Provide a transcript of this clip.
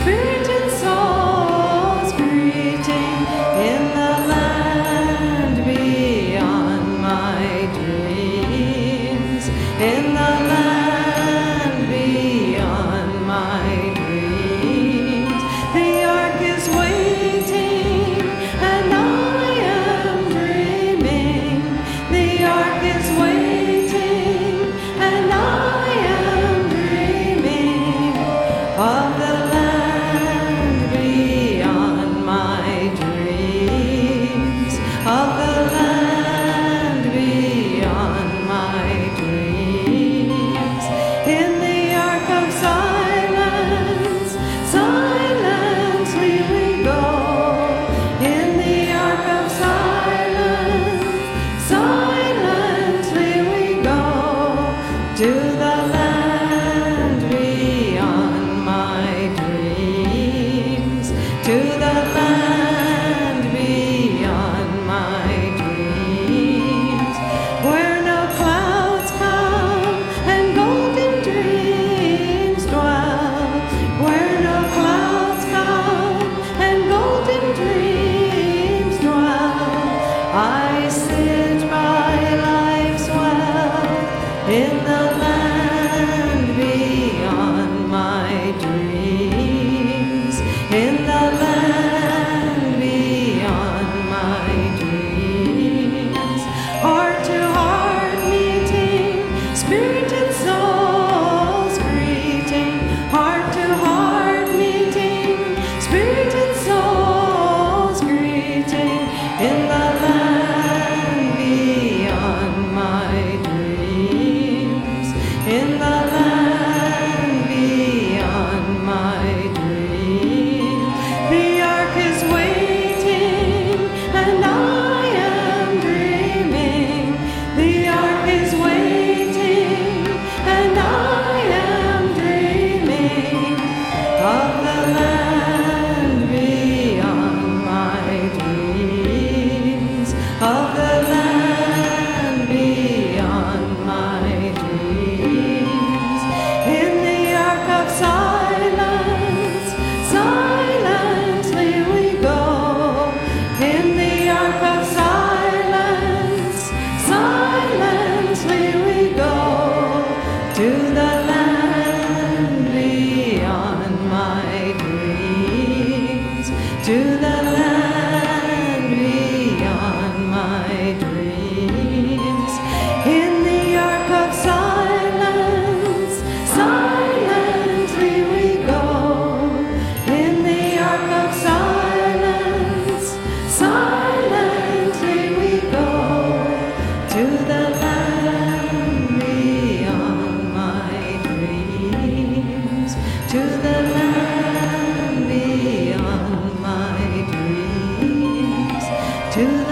Spirit. 그날 To